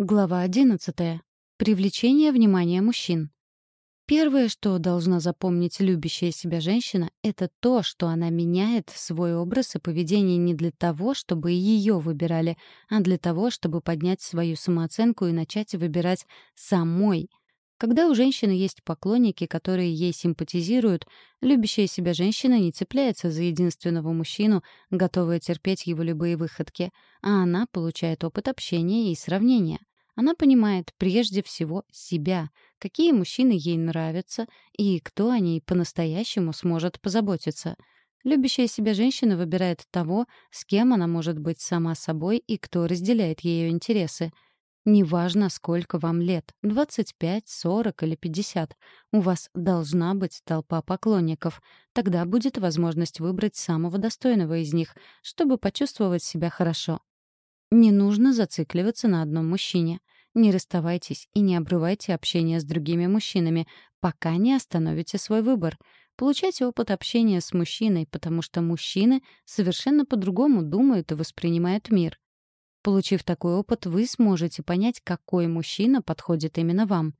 Глава 11. Привлечение внимания мужчин. Первое, что должна запомнить любящая себя женщина, это то, что она меняет свой образ и поведение не для того, чтобы ее выбирали, а для того, чтобы поднять свою самооценку и начать выбирать самой — когда у женщины есть поклонники, которые ей симпатизируют, любящая себя женщина не цепляется за единственного мужчину, готовая терпеть его любые выходки, а она получает опыт общения и сравнения. Она понимает прежде всего себя, какие мужчины ей нравятся и кто о ней по-настоящему сможет позаботиться. Любящая себя женщина выбирает того, с кем она может быть сама собой и кто разделяет ее интересы — Неважно, сколько вам лет — 25, 40 или 50. У вас должна быть толпа поклонников. Тогда будет возможность выбрать самого достойного из них, чтобы почувствовать себя хорошо. Не нужно зацикливаться на одном мужчине. Не расставайтесь и не обрывайте общение с другими мужчинами, пока не остановите свой выбор. Получайте опыт общения с мужчиной, потому что мужчины совершенно по-другому думают и воспринимают мир. Получив такой опыт, вы сможете понять, какой мужчина подходит именно вам.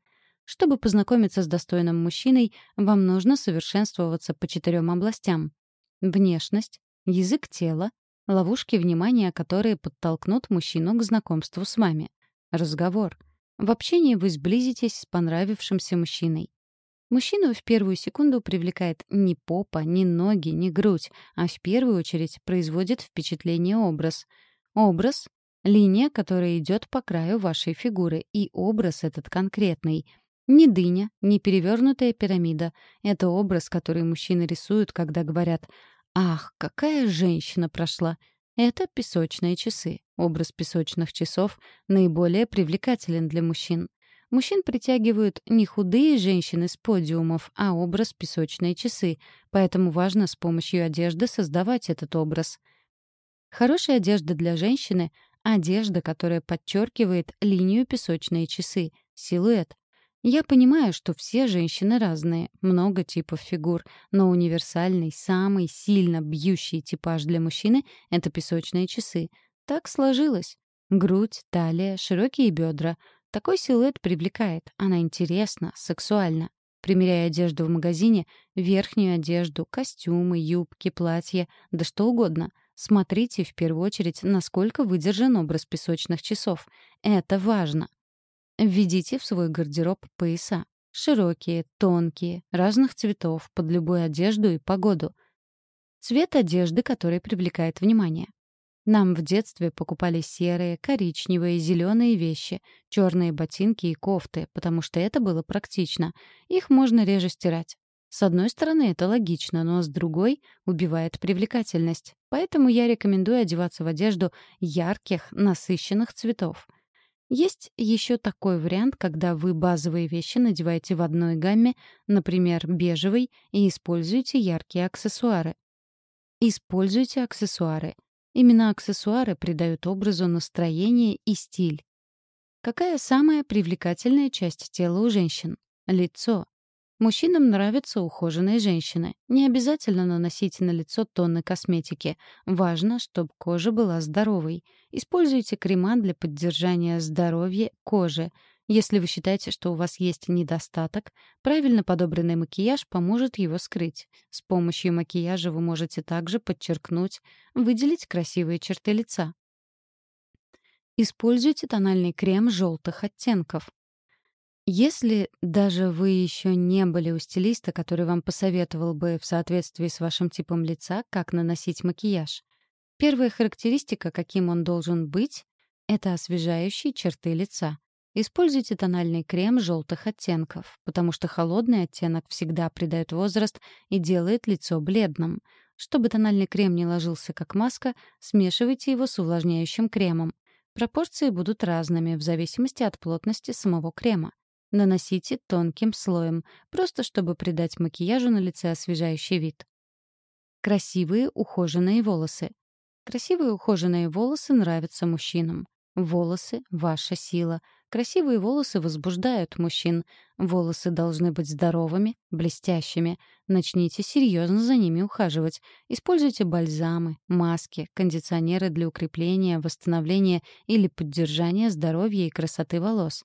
Чтобы познакомиться с достойным мужчиной, вам нужно совершенствоваться по четырем областям. Внешность, язык тела, ловушки внимания, которые подтолкнут мужчину к знакомству с вами. Разговор. В общении вы сблизитесь с понравившимся мужчиной. Мужчину в первую секунду привлекает не попа, не ноги, не грудь, а в первую очередь производит впечатление образ. Образ Линия, которая идет по краю вашей фигуры, и образ этот конкретный. Не дыня, не перевернутая пирамида. Это образ, который мужчины рисуют, когда говорят «Ах, какая женщина прошла!» Это песочные часы. Образ песочных часов наиболее привлекателен для мужчин. Мужчин притягивают не худые женщины с подиумов, а образ песочные часы, поэтому важно с помощью одежды создавать этот образ. Хорошая одежда для женщины Одежда, которая подчеркивает линию песочные часы, силуэт. Я понимаю, что все женщины разные, много типов фигур, но универсальный, самый сильно бьющий типаж для мужчины — это песочные часы. Так сложилось. Грудь, талия, широкие бедра. Такой силуэт привлекает. Она интересна, сексуальна. Примеряя одежду в магазине, верхнюю одежду, костюмы, юбки, платья, да что угодно — Смотрите в первую очередь, насколько выдержан образ песочных часов. Это важно. Введите в свой гардероб пояса. Широкие, тонкие, разных цветов, под любую одежду и погоду. Цвет одежды, который привлекает внимание. Нам в детстве покупали серые, коричневые, зеленые вещи, черные ботинки и кофты, потому что это было практично. Их можно реже стирать. С одной стороны, это логично, но с другой — убивает привлекательность. Поэтому я рекомендую одеваться в одежду ярких, насыщенных цветов. Есть еще такой вариант, когда вы базовые вещи надеваете в одной гамме, например, бежевый, и используете яркие аксессуары. Используйте аксессуары. Именно аксессуары придают образу настроение и стиль. Какая самая привлекательная часть тела у женщин? Лицо. Мужчинам нравятся ухоженные женщины. Не обязательно наносить на лицо тонны косметики. Важно, чтобы кожа была здоровой. Используйте крема для поддержания здоровья кожи. Если вы считаете, что у вас есть недостаток, правильно подобранный макияж поможет его скрыть. С помощью макияжа вы можете также подчеркнуть, выделить красивые черты лица. Используйте тональный крем желтых оттенков. Если даже вы еще не были у стилиста, который вам посоветовал бы в соответствии с вашим типом лица, как наносить макияж, первая характеристика, каким он должен быть, это освежающие черты лица. Используйте тональный крем желтых оттенков, потому что холодный оттенок всегда придает возраст и делает лицо бледным. Чтобы тональный крем не ложился как маска, смешивайте его с увлажняющим кремом. Пропорции будут разными в зависимости от плотности самого крема. Наносите тонким слоем, просто чтобы придать макияжу на лице освежающий вид. Красивые ухоженные волосы. Красивые ухоженные волосы нравятся мужчинам. Волосы — ваша сила. Красивые волосы возбуждают мужчин. Волосы должны быть здоровыми, блестящими. Начните серьезно за ними ухаживать. Используйте бальзамы, маски, кондиционеры для укрепления, восстановления или поддержания здоровья и красоты волос.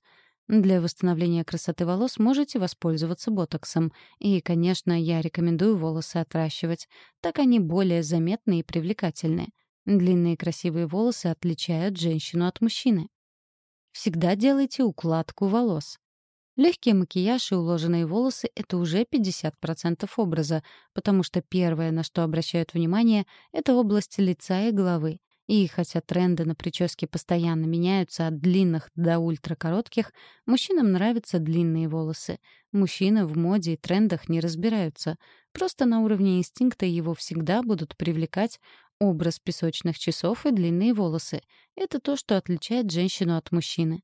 Для восстановления красоты волос можете воспользоваться ботоксом. И, конечно, я рекомендую волосы отращивать. Так они более заметны и привлекательны. Длинные красивые волосы отличают женщину от мужчины. Всегда делайте укладку волос. Легкий макияж и уложенные волосы — это уже 50% образа, потому что первое, на что обращают внимание, — это область лица и головы. И хотя тренды на прическе постоянно меняются от длинных до ультракоротких, мужчинам нравятся длинные волосы. Мужчины в моде и трендах не разбираются. Просто на уровне инстинкта его всегда будут привлекать Образ песочных часов и длинные волосы — это то, что отличает женщину от мужчины.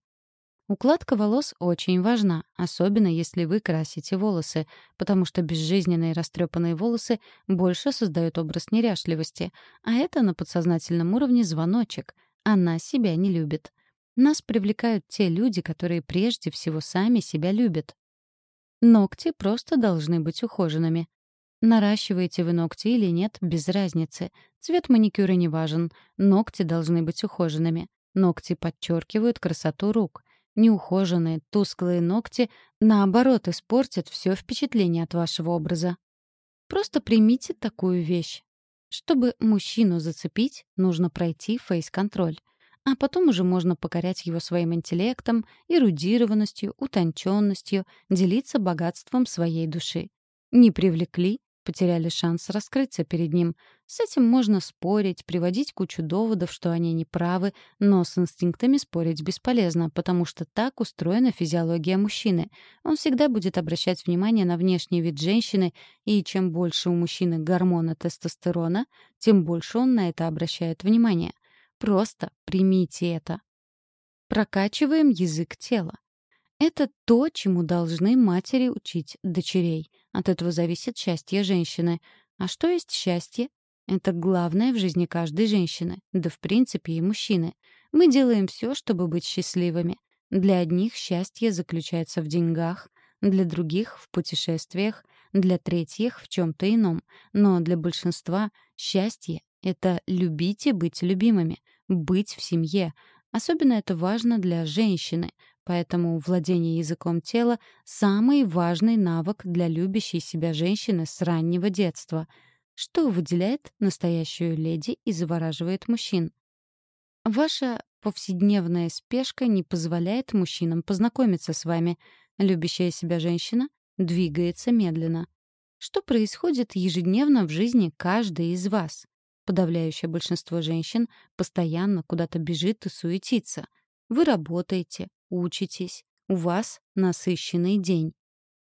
Укладка волос очень важна, особенно если вы красите волосы, потому что безжизненные растрепанные волосы больше создают образ неряшливости, а это на подсознательном уровне звоночек. Она себя не любит. Нас привлекают те люди, которые прежде всего сами себя любят. Ногти просто должны быть ухоженными. Наращиваете вы ногти или нет, без разницы. Цвет маникюра не важен. Ногти должны быть ухоженными. Ногти подчеркивают красоту рук. Неухоженные, тусклые ногти, наоборот, испортят все впечатление от вашего образа. Просто примите такую вещь. Чтобы мужчину зацепить, нужно пройти фейс-контроль. А потом уже можно покорять его своим интеллектом, эрудированностью, утонченностью, делиться богатством своей души. Не привлекли потеряли шанс раскрыться перед ним. С этим можно спорить, приводить кучу доводов, что они не правы, но с инстинктами спорить бесполезно, потому что так устроена физиология мужчины. Он всегда будет обращать внимание на внешний вид женщины, и чем больше у мужчины гормона тестостерона, тем больше он на это обращает внимание. Просто примите это. Прокачиваем язык тела. Это то, чему должны матери учить дочерей. От этого зависит счастье женщины. А что есть счастье? Это главное в жизни каждой женщины, да в принципе и мужчины. Мы делаем все, чтобы быть счастливыми. Для одних счастье заключается в деньгах, для других — в путешествиях, для третьих — в чем-то ином. Но для большинства счастье — это любить и быть любимыми, быть в семье. Особенно это важно для женщины, Поэтому владение языком тела — самый важный навык для любящей себя женщины с раннего детства. Что выделяет настоящую леди и завораживает мужчин? Ваша повседневная спешка не позволяет мужчинам познакомиться с вами. Любящая себя женщина двигается медленно. Что происходит ежедневно в жизни каждой из вас? Подавляющее большинство женщин постоянно куда-то бежит и суетится. Вы работаете, учитесь, у вас насыщенный день.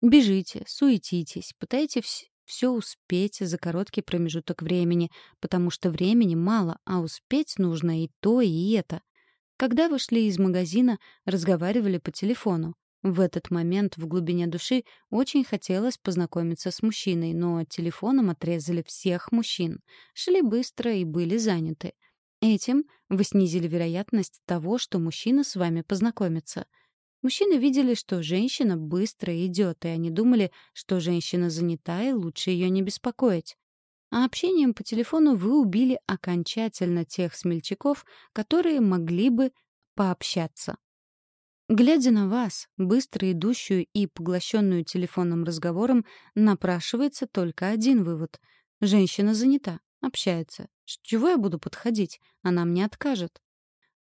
Бежите, суетитесь, пытаетесь все успеть за короткий промежуток времени, потому что времени мало, а успеть нужно и то, и это. Когда вышли из магазина, разговаривали по телефону. В этот момент в глубине души очень хотелось познакомиться с мужчиной, но телефоном отрезали всех мужчин. Шли быстро и были заняты. Этим вы снизили вероятность того, что мужчина с вами познакомится. Мужчины видели, что женщина быстро идет, и они думали, что женщина занята, и лучше ее не беспокоить. А общением по телефону вы убили окончательно тех смельчаков, которые могли бы пообщаться. Глядя на вас, быстро идущую и поглощенную телефонным разговором, напрашивается только один вывод. Женщина занята, общается. С чего я буду подходить? Она мне откажет.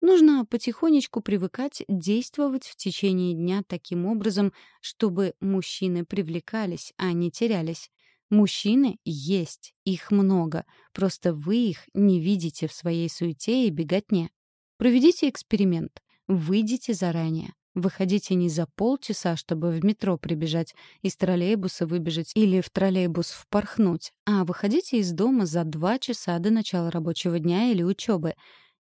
Нужно потихонечку привыкать действовать в течение дня таким образом, чтобы мужчины привлекались, а не терялись. Мужчины есть, их много, просто вы их не видите в своей суете и беготне. Проведите эксперимент. Выйдите заранее. Выходите не за полчаса, чтобы в метро прибежать, из троллейбуса выбежать или в троллейбус впорхнуть, а выходите из дома за два часа до начала рабочего дня или учебы.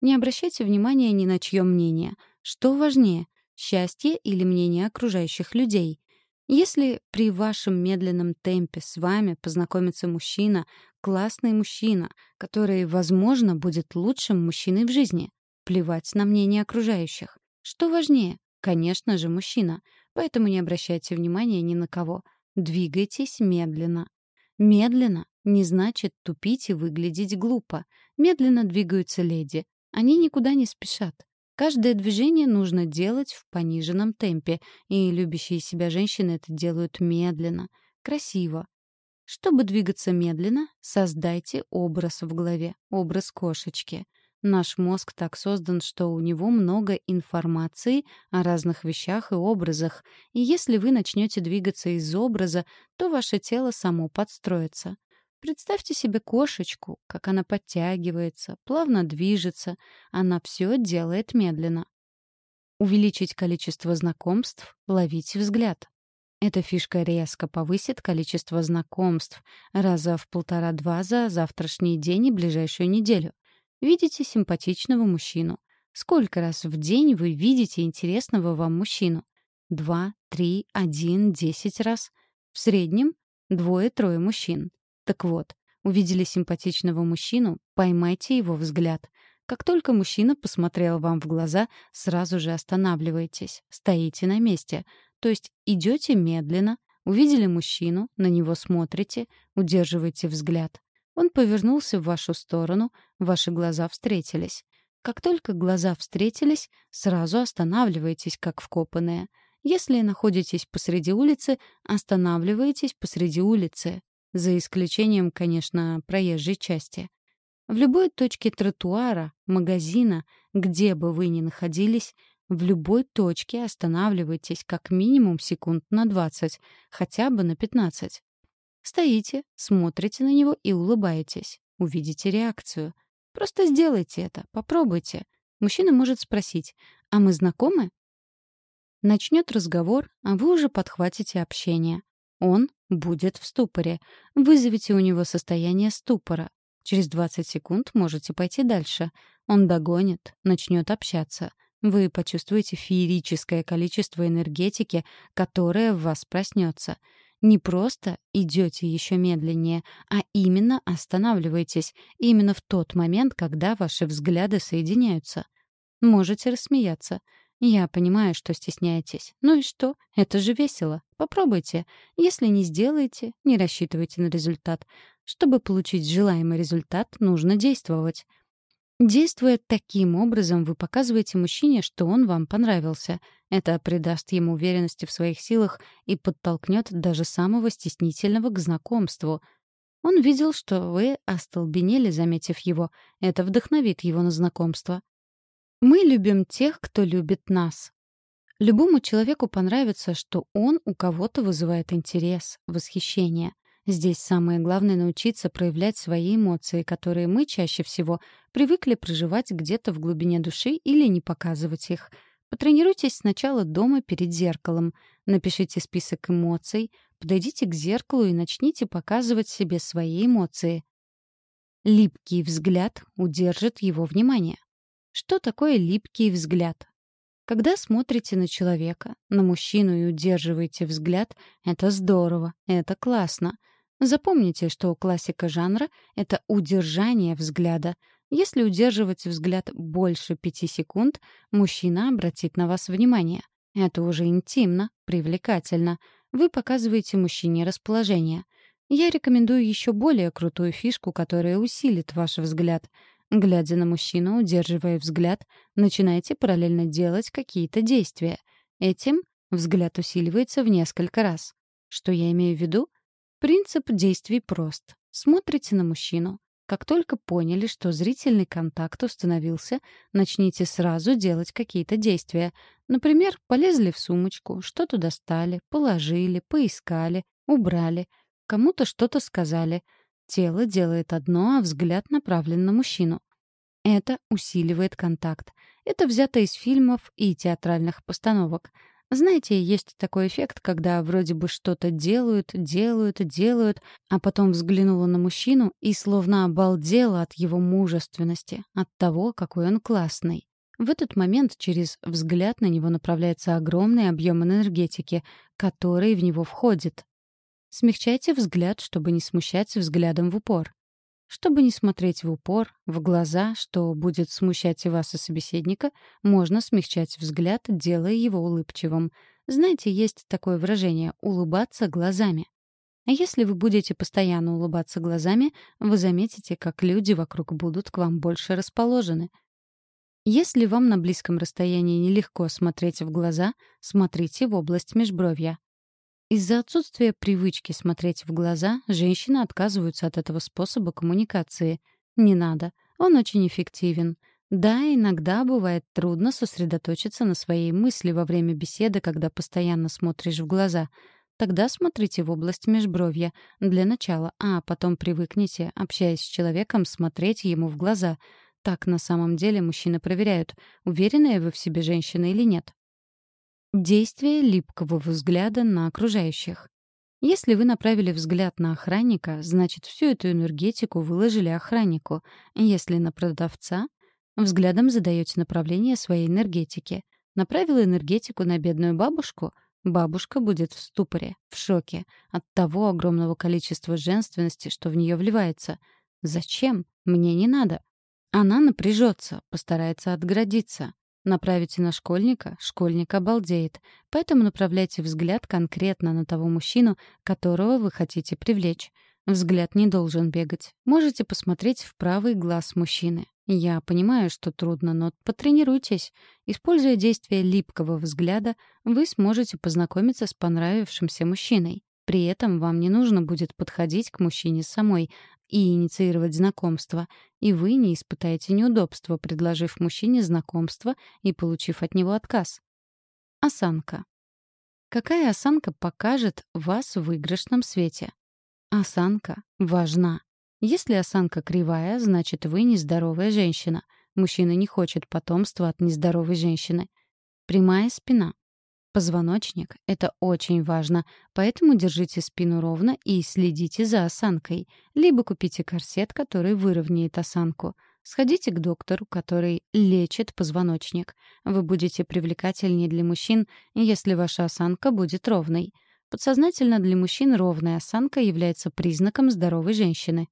Не обращайте внимания ни на чье мнение. Что важнее — счастье или мнение окружающих людей? Если при вашем медленном темпе с вами познакомится мужчина, классный мужчина, который, возможно, будет лучшим мужчиной в жизни, плевать на мнение окружающих. Что важнее? Конечно же, мужчина. Поэтому не обращайте внимания ни на кого. Двигайтесь медленно. Медленно не значит тупить и выглядеть глупо. Медленно двигаются леди. Они никуда не спешат. Каждое движение нужно делать в пониженном темпе, и любящие себя женщины это делают медленно, красиво. Чтобы двигаться медленно, создайте образ в голове, образ кошечки. Наш мозг так создан, что у него много информации о разных вещах и образах, и если вы начнете двигаться из образа, то ваше тело само подстроится. Представьте себе кошечку, как она подтягивается, плавно движется. Она все делает медленно. Увеличить количество знакомств, ловить взгляд. Эта фишка резко повысит количество знакомств раза в полтора-два за завтрашний день и ближайшую неделю. Видите симпатичного мужчину. Сколько раз в день вы видите интересного вам мужчину? Два, три, один, десять раз. В среднем двое-трое мужчин. Так вот, увидели симпатичного мужчину, поймайте его взгляд. Как только мужчина посмотрел вам в глаза, сразу же останавливаетесь, стоите на месте. То есть идете медленно, увидели мужчину, на него смотрите, удерживаете взгляд. Он повернулся в вашу сторону, ваши глаза встретились. Как только глаза встретились, сразу останавливаетесь, как вкопанные. Если находитесь посреди улицы, останавливаетесь посреди улицы за исключением, конечно, проезжей части. В любой точке тротуара, магазина, где бы вы ни находились, в любой точке останавливайтесь как минимум секунд на 20, хотя бы на 15. Стоите, смотрите на него и улыбаетесь. Увидите реакцию. Просто сделайте это, попробуйте. Мужчина может спросить, а мы знакомы? Начнет разговор, а вы уже подхватите общение. Он будет в ступоре. Вызовите у него состояние ступора. Через 20 секунд можете пойти дальше. Он догонит, начнет общаться. Вы почувствуете феерическое количество энергетики, которое в вас проснется. Не просто идете еще медленнее, а именно останавливаетесь, именно в тот момент, когда ваши взгляды соединяются. Можете рассмеяться. Я понимаю, что стесняетесь. Ну и что? Это же весело. Попробуйте. Если не сделаете, не рассчитывайте на результат. Чтобы получить желаемый результат, нужно действовать. Действуя таким образом, вы показываете мужчине, что он вам понравился. Это придаст ему уверенности в своих силах и подтолкнет даже самого стеснительного к знакомству. Он видел, что вы остолбенели, заметив его. Это вдохновит его на знакомство. Мы любим тех, кто любит нас. Любому человеку понравится, что он у кого-то вызывает интерес, восхищение. Здесь самое главное научиться проявлять свои эмоции, которые мы чаще всего привыкли проживать где-то в глубине души или не показывать их. Потренируйтесь сначала дома перед зеркалом. Напишите список эмоций, подойдите к зеркалу и начните показывать себе свои эмоции. Липкий взгляд удержит его внимание. Что такое липкий взгляд? Когда смотрите на человека, на мужчину и удерживаете взгляд, это здорово, это классно. Запомните, что классика жанра — это удержание взгляда. Если удерживать взгляд больше пяти секунд, мужчина обратит на вас внимание. Это уже интимно, привлекательно. Вы показываете мужчине расположение. Я рекомендую еще более крутую фишку, которая усилит ваш взгляд — Глядя на мужчину, удерживая взгляд, начинайте параллельно делать какие-то действия. Этим взгляд усиливается в несколько раз. Что я имею в виду? Принцип действий прост. Смотрите на мужчину. Как только поняли, что зрительный контакт установился, начните сразу делать какие-то действия. Например, полезли в сумочку, что-то достали, положили, поискали, убрали, кому-то что-то сказали — Тело делает одно, а взгляд направлен на мужчину. Это усиливает контакт. Это взято из фильмов и театральных постановок. Знаете, есть такой эффект, когда вроде бы что-то делают, делают, делают, а потом взглянула на мужчину и словно обалдела от его мужественности, от того, какой он классный. В этот момент через взгляд на него направляется огромный объем энергетики, который в него входит. Смягчайте взгляд, чтобы не смущать взглядом в упор. Чтобы не смотреть в упор, в глаза, что будет смущать и вас, и собеседника, можно смягчать взгляд, делая его улыбчивым. Знаете, есть такое выражение «улыбаться глазами». А если вы будете постоянно улыбаться глазами, вы заметите, как люди вокруг будут к вам больше расположены. Если вам на близком расстоянии нелегко смотреть в глаза, смотрите в область межбровья. Из-за отсутствия привычки смотреть в глаза женщины отказываются от этого способа коммуникации. Не надо, он очень эффективен. Да, иногда бывает трудно сосредоточиться на своей мысли во время беседы, когда постоянно смотришь в глаза. Тогда смотрите в область межбровья для начала, а потом привыкните, общаясь с человеком, смотреть ему в глаза. Так на самом деле мужчины проверяют, уверенная вы в себе женщина или нет. Действие липкого взгляда на окружающих. Если вы направили взгляд на охранника, значит, всю эту энергетику выложили охраннику. Если на продавца, взглядом задаете направление своей энергетики. Направила энергетику на бедную бабушку, бабушка будет в ступоре, в шоке от того огромного количества женственности, что в нее вливается. Зачем? Мне не надо. Она напряжется, постарается отгородиться. Направите на школьника, школьник обалдеет. Поэтому направляйте взгляд конкретно на того мужчину, которого вы хотите привлечь. Взгляд не должен бегать. Можете посмотреть в правый глаз мужчины. Я понимаю, что трудно, но потренируйтесь. Используя действие липкого взгляда, вы сможете познакомиться с понравившимся мужчиной. При этом вам не нужно будет подходить к мужчине самой, и инициировать знакомство, и вы не испытаете неудобства, предложив мужчине знакомство и получив от него отказ. Осанка. Какая осанка покажет вас в выигрышном свете? Осанка важна. Если осанка кривая, значит, вы нездоровая женщина. Мужчина не хочет потомства от нездоровой женщины. Прямая спина. Позвоночник — это очень важно, поэтому держите спину ровно и следите за осанкой. Либо купите корсет, который выровняет осанку. Сходите к доктору, который лечит позвоночник. Вы будете привлекательнее для мужчин, если ваша осанка будет ровной. Подсознательно для мужчин ровная осанка является признаком здоровой женщины.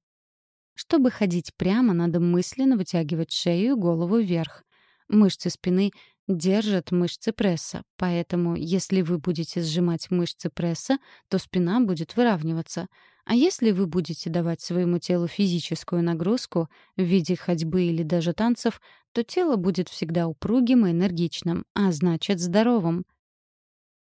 Чтобы ходить прямо, надо мысленно вытягивать шею и голову вверх. Мышцы спины держат мышцы пресса, поэтому если вы будете сжимать мышцы пресса, то спина будет выравниваться. А если вы будете давать своему телу физическую нагрузку в виде ходьбы или даже танцев, то тело будет всегда упругим и энергичным, а значит здоровым.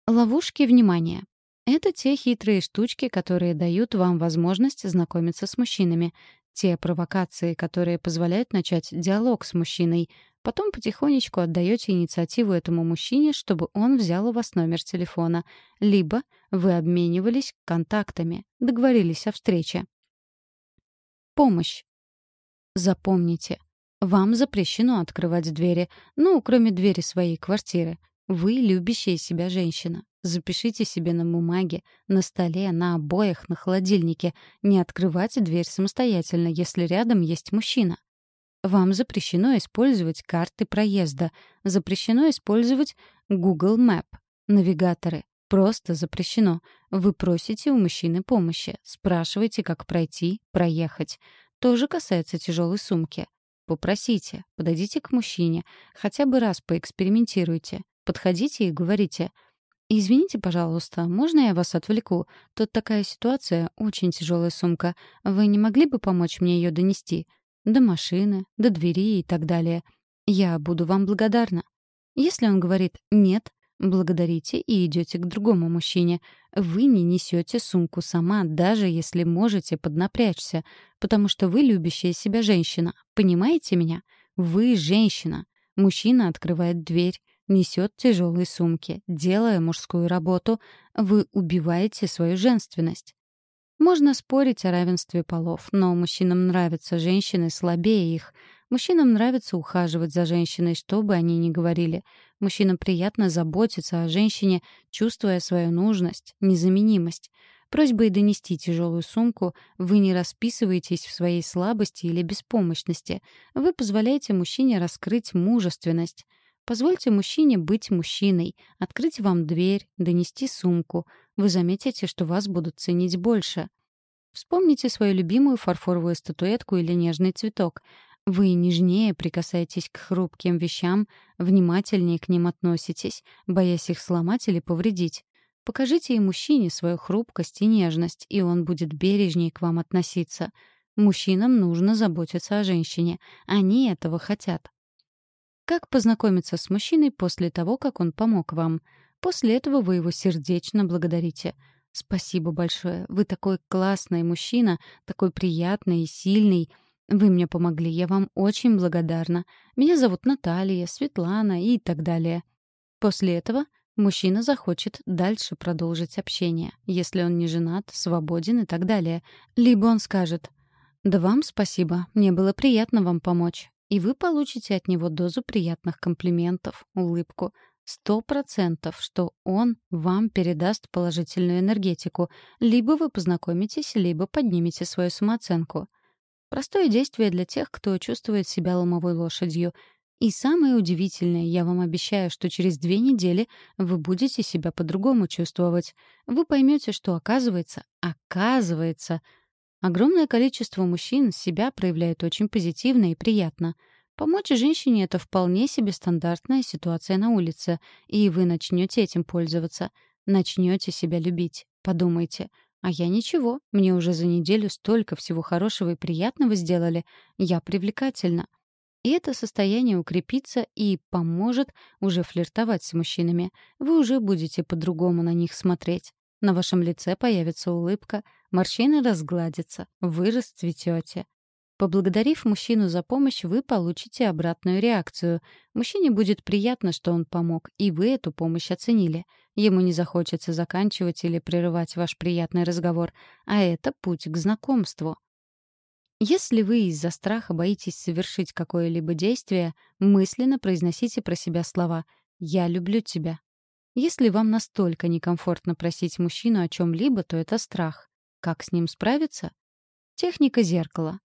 Ловушки внимания. Это те хитрые штучки, которые дают вам возможность знакомиться с мужчинами. Те провокации, которые позволяют начать диалог с мужчиной, Потом потихонечку отдаете инициативу этому мужчине, чтобы он взял у вас номер телефона. Либо вы обменивались контактами, договорились о встрече. Помощь. Запомните, вам запрещено открывать двери, ну, кроме двери своей квартиры. Вы любящая себя женщина. Запишите себе на бумаге, на столе, на обоях, на холодильнике. Не открывать дверь самостоятельно, если рядом есть мужчина. Вам запрещено использовать карты проезда, запрещено использовать Google Map, навигаторы. Просто запрещено. Вы просите у мужчины помощи, спрашиваете, как пройти, проехать. То же касается тяжелой сумки. Попросите, подойдите к мужчине, хотя бы раз поэкспериментируйте. Подходите и говорите «Извините, пожалуйста, можно я вас отвлеку? Тут такая ситуация, очень тяжелая сумка. Вы не могли бы помочь мне ее донести?» До машины, до двери и так далее. Я буду вам благодарна. Если он говорит «нет», благодарите и идете к другому мужчине. Вы не несете сумку сама, даже если можете поднапрячься, потому что вы любящая себя женщина. Понимаете меня? Вы женщина. Мужчина открывает дверь, несет тяжелые сумки, делая мужскую работу. Вы убиваете свою женственность. Можно спорить о равенстве полов, но мужчинам нравятся женщины слабее их. Мужчинам нравится ухаживать за женщиной, что бы они ни говорили. Мужчинам приятно заботиться о женщине, чувствуя свою нужность, незаменимость. Просьбой донести тяжелую сумку вы не расписываетесь в своей слабости или беспомощности. Вы позволяете мужчине раскрыть мужественность. Позвольте мужчине быть мужчиной, открыть вам дверь, донести сумку. Вы заметите, что вас будут ценить больше. Вспомните свою любимую фарфоровую статуэтку или нежный цветок. Вы нежнее прикасаетесь к хрупким вещам, внимательнее к ним относитесь, боясь их сломать или повредить. Покажите и мужчине свою хрупкость и нежность, и он будет бережнее к вам относиться. Мужчинам нужно заботиться о женщине. Они этого хотят. Как познакомиться с мужчиной после того, как он помог вам? После этого вы его сердечно благодарите — Спасибо большое. Вы такой классный мужчина, такой приятный и сильный. Вы мне помогли, я вам очень благодарна. Меня зовут Наталья, Светлана и так далее. После этого мужчина захочет дальше продолжить общение, если он не женат, свободен и так далее. Либо он скажет «Да вам спасибо, мне было приятно вам помочь». И вы получите от него дозу приятных комплиментов, улыбку — Сто процентов, что он вам передаст положительную энергетику. Либо вы познакомитесь, либо поднимете свою самооценку. Простое действие для тех, кто чувствует себя ломовой лошадью. И самое удивительное, я вам обещаю, что через две недели вы будете себя по-другому чувствовать. Вы поймете, что оказывается, оказывается, огромное количество мужчин себя проявляет очень позитивно и приятно — Помочь женщине — это вполне себе стандартная ситуация на улице, и вы начнете этим пользоваться. Начнете себя любить. Подумайте. А я ничего, мне уже за неделю столько всего хорошего и приятного сделали. Я привлекательна. И это состояние укрепится и поможет уже флиртовать с мужчинами. Вы уже будете по-другому на них смотреть. На вашем лице появится улыбка, морщины разгладятся, вы расцветете. Поблагодарив мужчину за помощь, вы получите обратную реакцию. Мужчине будет приятно, что он помог, и вы эту помощь оценили. Ему не захочется заканчивать или прерывать ваш приятный разговор, а это путь к знакомству. Если вы из-за страха боитесь совершить какое-либо действие, мысленно произносите про себя слова «Я люблю тебя». Если вам настолько некомфортно просить мужчину о чем-либо, то это страх. Как с ним справиться? Техника зеркала.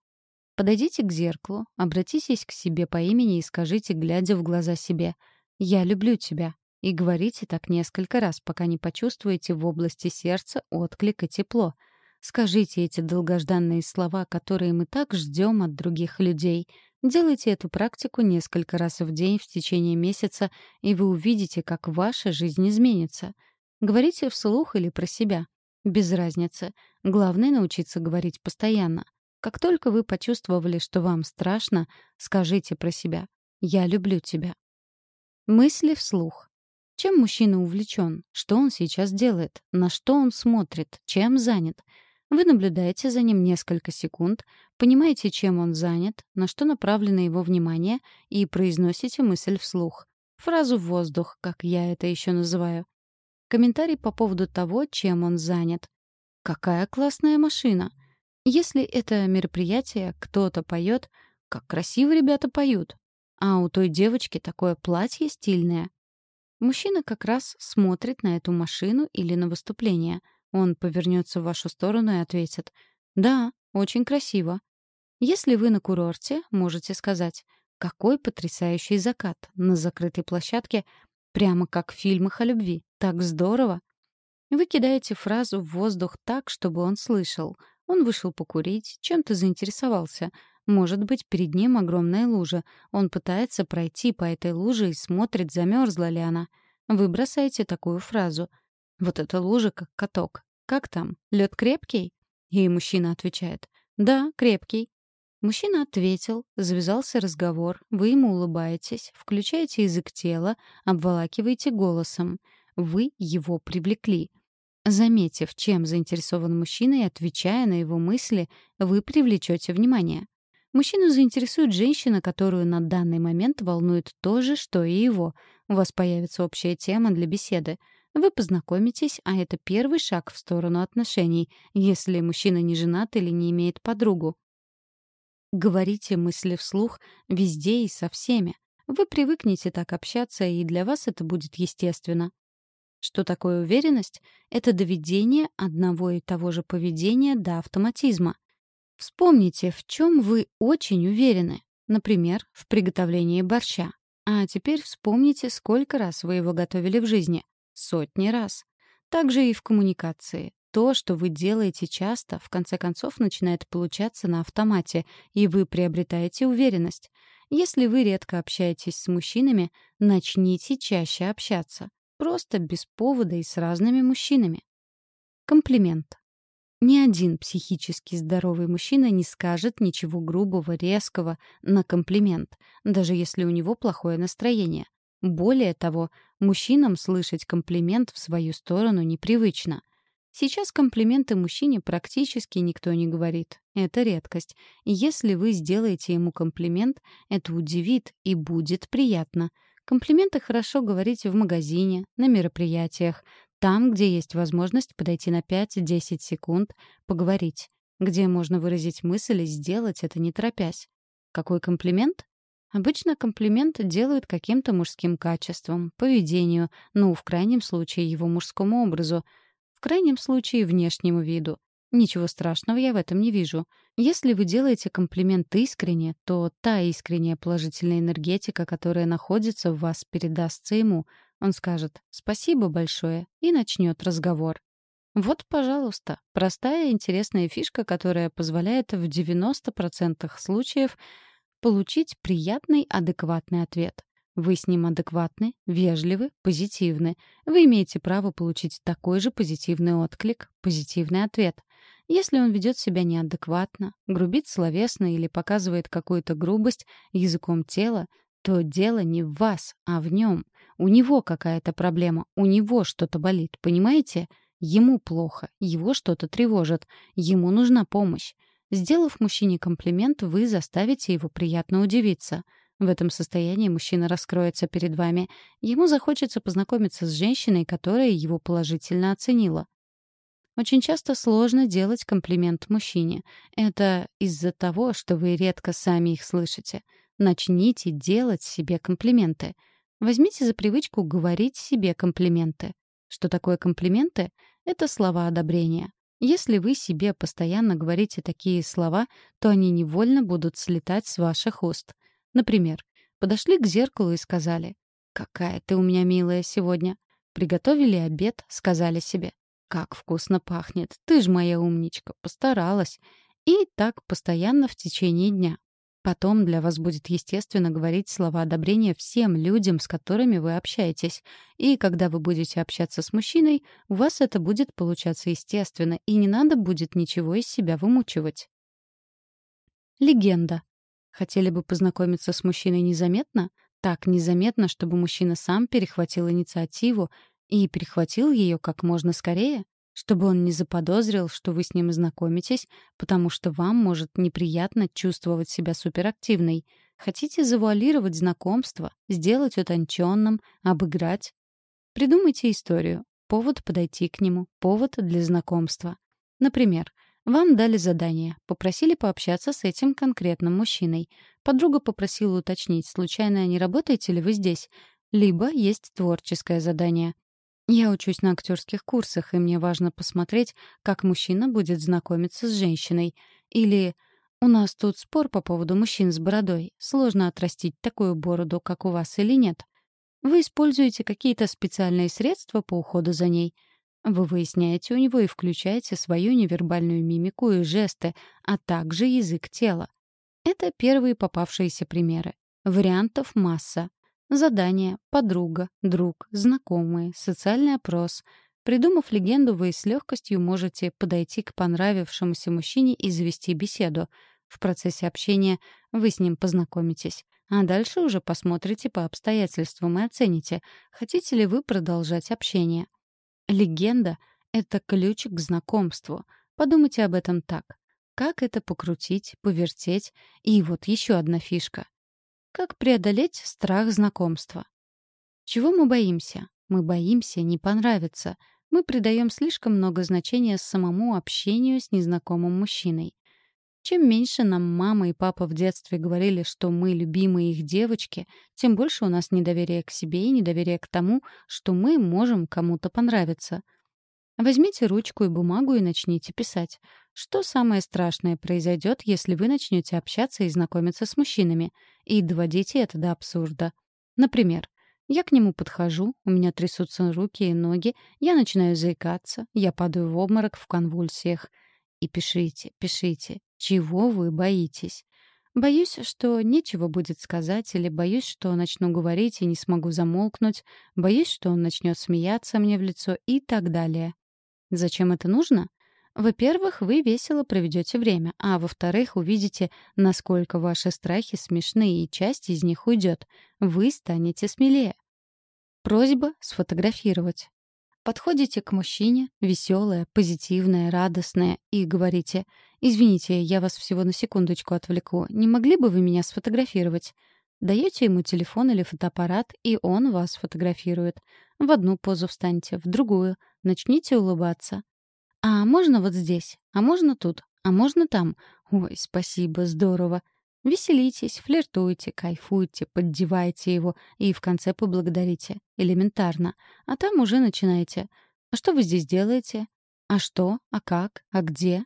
Подойдите к зеркалу, обратитесь к себе по имени и скажите, глядя в глаза себе «Я люблю тебя». И говорите так несколько раз, пока не почувствуете в области сердца отклик и тепло. Скажите эти долгожданные слова, которые мы так ждем от других людей. Делайте эту практику несколько раз в день в течение месяца, и вы увидите, как ваша жизнь изменится. Говорите вслух или про себя. Без разницы. Главное — научиться говорить постоянно. Как только вы почувствовали, что вам страшно, скажите про себя «Я люблю тебя». Мысли вслух. Чем мужчина увлечен? Что он сейчас делает? На что он смотрит? Чем занят? Вы наблюдаете за ним несколько секунд, понимаете, чем он занят, на что направлено его внимание, и произносите мысль вслух. Фразу в воздух, как я это еще называю. Комментарий по поводу того, чем он занят. «Какая классная машина!» Если это мероприятие, кто-то поет, как красиво ребята поют. А у той девочки такое платье стильное. Мужчина как раз смотрит на эту машину или на выступление. Он повернется в вашу сторону и ответит «Да, очень красиво». Если вы на курорте, можете сказать «Какой потрясающий закат» на закрытой площадке, прямо как в фильмах о любви. Так здорово. Вы кидаете фразу в воздух так, чтобы он слышал — он вышел покурить, чем-то заинтересовался. Может быть, перед ним огромная лужа. Он пытается пройти по этой луже и смотрит, замерзла ли она. Вы бросаете такую фразу. «Вот эта лужа как каток. Как там? Лед крепкий?» И мужчина отвечает. «Да, крепкий». Мужчина ответил, завязался разговор, вы ему улыбаетесь, включаете язык тела, обволакиваете голосом. Вы его привлекли. Заметив, чем заинтересован мужчина и отвечая на его мысли, вы привлечете внимание. Мужчину заинтересует женщина, которую на данный момент волнует то же, что и его. У вас появится общая тема для беседы. Вы познакомитесь, а это первый шаг в сторону отношений, если мужчина не женат или не имеет подругу. Говорите мысли вслух везде и со всеми. Вы привыкнете так общаться, и для вас это будет естественно. Что такое уверенность? Это доведение одного и того же поведения до автоматизма. Вспомните, в чем вы очень уверены. Например, в приготовлении борща. А теперь вспомните, сколько раз вы его готовили в жизни. Сотни раз. Также и в коммуникации. То, что вы делаете часто, в конце концов начинает получаться на автомате, и вы приобретаете уверенность. Если вы редко общаетесь с мужчинами, начните чаще общаться. Просто без повода и с разными мужчинами. Комплимент. Ни один психически здоровый мужчина не скажет ничего грубого, резкого на комплимент, даже если у него плохое настроение. Более того, мужчинам слышать комплимент в свою сторону непривычно. Сейчас комплименты мужчине практически никто не говорит. Это редкость. Если вы сделаете ему комплимент, это удивит и будет приятно. Комплименты хорошо говорить в магазине, на мероприятиях, там, где есть возможность подойти на 5-10 секунд, поговорить. Где можно выразить мысль и сделать это не торопясь. Какой комплимент? Обычно комплимент делают каким-то мужским качеством, поведению, ну, в крайнем случае, его мужскому образу, в крайнем случае, внешнему виду. Ничего страшного я в этом не вижу. Если вы делаете комплимент искренне, то та искренняя положительная энергетика, которая находится в вас, передастся ему. Он скажет «спасибо большое» и начнет разговор. Вот, пожалуйста, простая интересная фишка, которая позволяет в 90% случаев получить приятный, адекватный ответ. Вы с ним адекватны, вежливы, позитивны. Вы имеете право получить такой же позитивный отклик, позитивный ответ. Если он ведет себя неадекватно, грубит словесно или показывает какую-то грубость языком тела, то дело не в вас, а в нем. У него какая-то проблема, у него что-то болит, понимаете? Ему плохо, его что-то тревожит, ему нужна помощь. Сделав мужчине комплимент, вы заставите его приятно удивиться. В этом состоянии мужчина раскроется перед вами. Ему захочется познакомиться с женщиной, которая его положительно оценила. Очень часто сложно делать комплимент мужчине. Это из-за того, что вы редко сами их слышите. Начните делать себе комплименты. Возьмите за привычку говорить себе комплименты. Что такое комплименты? Это слова одобрения. Если вы себе постоянно говорите такие слова, то они невольно будут слетать с ваших уст. Например, подошли к зеркалу и сказали «Какая ты у меня милая сегодня». Приготовили обед, сказали себе «Как вкусно пахнет, ты ж моя умничка, постаралась». И так постоянно в течение дня. Потом для вас будет естественно говорить слова одобрения всем людям, с которыми вы общаетесь. И когда вы будете общаться с мужчиной, у вас это будет получаться естественно, и не надо будет ничего из себя вымучивать. Легенда. Хотели бы познакомиться с мужчиной незаметно? Так незаметно, чтобы мужчина сам перехватил инициативу и перехватил ее как можно скорее? чтобы он не заподозрил, что вы с ним знакомитесь, потому что вам может неприятно чувствовать себя суперактивной. Хотите завуалировать знакомство, сделать утонченным, обыграть? Придумайте историю, повод подойти к нему, повод для знакомства. Например, вам дали задание, попросили пообщаться с этим конкретным мужчиной. Подруга попросила уточнить, случайно не работаете ли вы здесь? Либо есть творческое задание — я учусь на актерских курсах, и мне важно посмотреть, как мужчина будет знакомиться с женщиной. Или «У нас тут спор по поводу мужчин с бородой. Сложно отрастить такую бороду, как у вас, или нет? Вы используете какие-то специальные средства по уходу за ней?» Вы выясняете у него и включаете свою невербальную мимику и жесты, а также язык тела. Это первые попавшиеся примеры. Вариантов масса. Задание, подруга, друг, знакомые, социальный опрос. Придумав легенду, вы с легкостью можете подойти к понравившемуся мужчине и завести беседу. В процессе общения вы с ним познакомитесь. А дальше уже посмотрите по обстоятельствам и оцените, хотите ли вы продолжать общение. Легенда — это ключ к знакомству. Подумайте об этом так. Как это покрутить, повертеть? И вот еще одна фишка. Как преодолеть страх знакомства? Чего мы боимся? Мы боимся не понравиться. Мы придаем слишком много значения самому общению с незнакомым мужчиной. Чем меньше нам мама и папа в детстве говорили, что мы любимые их девочки, тем больше у нас недоверия к себе и недоверия к тому, что мы можем кому-то понравиться — Возьмите ручку и бумагу и начните писать. Что самое страшное произойдет, если вы начнете общаться и знакомиться с мужчинами? И доводите это до абсурда. Например, Я к нему подхожу, у меня трясутся руки и ноги, я начинаю заикаться, я падаю в обморок в конвульсиях. И пишите, пишите, чего вы боитесь. Боюсь, что нечего будет сказать, или боюсь, что начну говорить и не смогу замолкнуть, боюсь, что он начнет смеяться мне в лицо и так далее. Зачем это нужно? Во-первых, вы весело проведете время, а во-вторых, увидите, насколько ваши страхи смешны, и часть из них уйдет. Вы станете смелее. Просьба сфотографировать. Подходите к мужчине, веселая, позитивная, радостная, и говорите «Извините, я вас всего на секундочку отвлеку. Не могли бы вы меня сфотографировать?» Даете ему телефон или фотоаппарат, и он вас фотографирует. В одну позу встаньте, в другую. Начните улыбаться. А можно вот здесь? А можно тут? А можно там? Ой, спасибо, здорово. Веселитесь, флиртуйте, кайфуйте, поддевайте его и в конце поблагодарите. Элементарно. А там уже начинайте. А что вы здесь делаете? А что? А как? А где?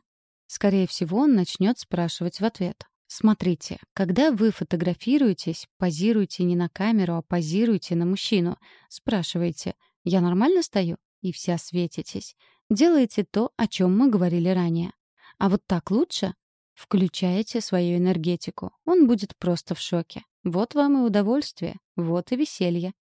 Скорее всего, он начнет спрашивать в ответ. Смотрите, когда вы фотографируетесь, позируйте не на камеру, а позируйте на мужчину. Спрашивайте, я нормально стою? И вся светитесь. Делайте то, о чем мы говорили ранее. А вот так лучше? Включаете свою энергетику. Он будет просто в шоке. Вот вам и удовольствие, вот и веселье.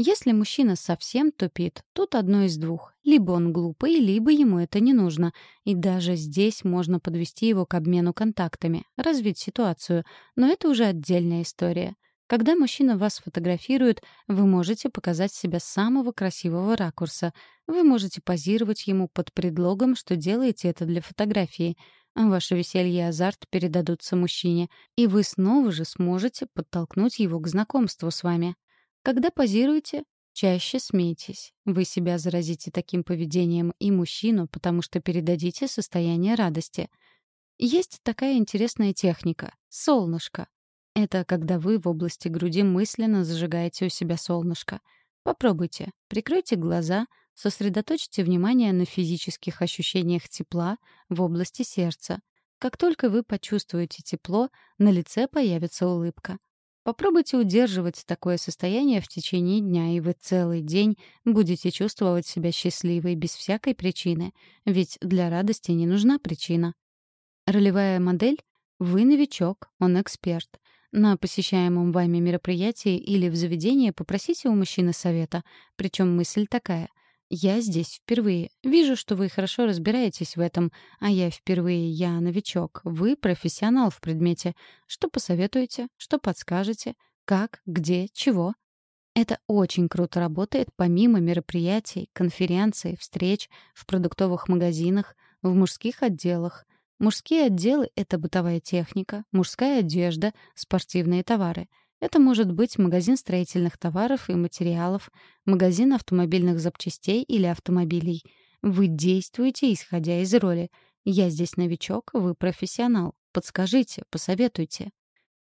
Если мужчина совсем тупит, тут одно из двух. Либо он глупый, либо ему это не нужно. И даже здесь можно подвести его к обмену контактами, развить ситуацию. Но это уже отдельная история. Когда мужчина вас фотографирует, вы можете показать себя с самого красивого ракурса. Вы можете позировать ему под предлогом, что делаете это для фотографии. Ваше веселье и азарт передадутся мужчине, и вы снова же сможете подтолкнуть его к знакомству с вами. Когда позируете, чаще смейтесь. Вы себя заразите таким поведением и мужчину, потому что передадите состояние радости. Есть такая интересная техника — солнышко. Это когда вы в области груди мысленно зажигаете у себя солнышко. Попробуйте. Прикройте глаза, сосредоточьте внимание на физических ощущениях тепла в области сердца. Как только вы почувствуете тепло, на лице появится улыбка. Попробуйте удерживать такое состояние в течение дня, и вы целый день будете чувствовать себя счастливой без всякой причины, ведь для радости не нужна причина. Ролевая модель — вы новичок, он эксперт. На посещаемом вами мероприятии или в заведении попросите у мужчины совета. Причем мысль такая. «Я здесь впервые. Вижу, что вы хорошо разбираетесь в этом, а я впервые, я новичок. Вы профессионал в предмете. Что посоветуете? Что подскажете? Как? Где? Чего?» Это очень круто работает помимо мероприятий, конференций, встреч в продуктовых магазинах, в мужских отделах — Мужские отделы — это бытовая техника, мужская одежда, спортивные товары. Это может быть магазин строительных товаров и материалов, магазин автомобильных запчастей или автомобилей. Вы действуете, исходя из роли. Я здесь новичок, вы профессионал. Подскажите, посоветуйте.